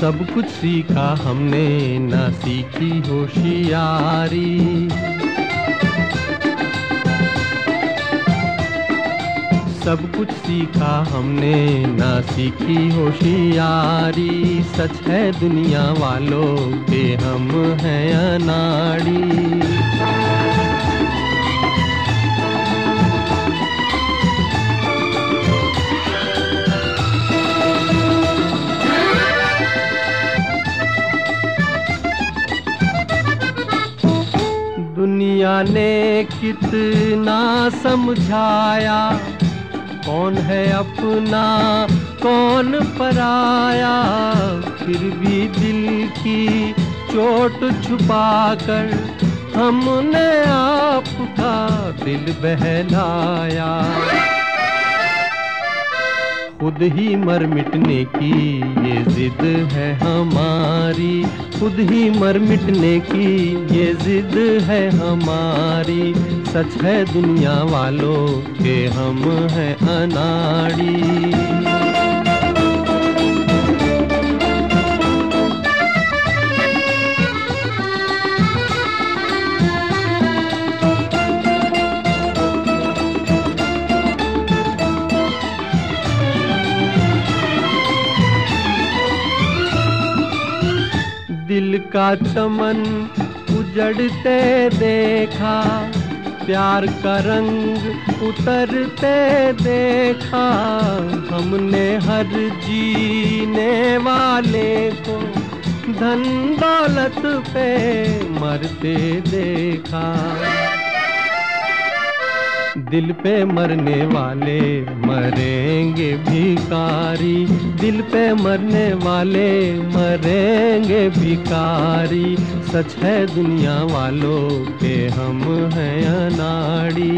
सब कुछ सीखा हमने, ना सीखी होशियारी। सब कुछ सीखा हमने, ना सीखी होशियारी। सच है दुनिया वालों के हम हैं अनाड़ी। दुनिया ने कितना समझाया। कौन है अपना, कौन पराया। फिर भी दिल की चोट छुपाकर हमने आपका दिल बहलाया। खुद ही मर मिटने की ये जिद है हमारी। खुद ही मर मिटने की ये जिद है हमारी। सच है दुनिया वालों के हम हैं अनाड़ी। दिल का चमन उजड़ते देखा, प्यार का रंग उतरते देखा। हमने हर जीने वाले को धन दौलत पे मरते देखा। दिल पे मरने वाले मरेंगे भिकारी दिल पे मरने वाले मरेंगे भिकारी सच है दुनिया वालों के हम हैं अनाड़ी।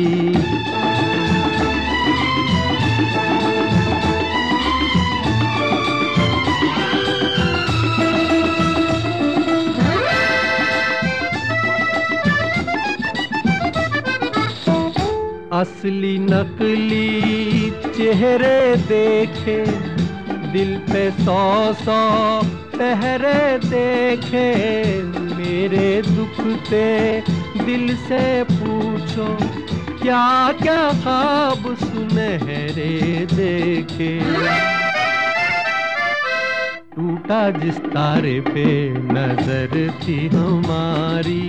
असली नकली चेहरे देखे, दिल पे सौ सौ पहरे देखे। मेरे दुखते दिल से पूछो क्या क्या ख्वाब सुनहरे देखे। टूटा जिस तारे पे नज़र थी हमारी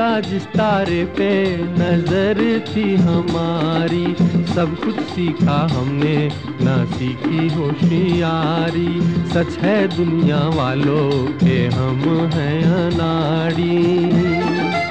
जिस तारे पे नज़र थी हमारी। सब कुछ सीखा हमने, ना सीखी होशियारी। सच है दुनिया वालों के हम हैं अनाड़ी।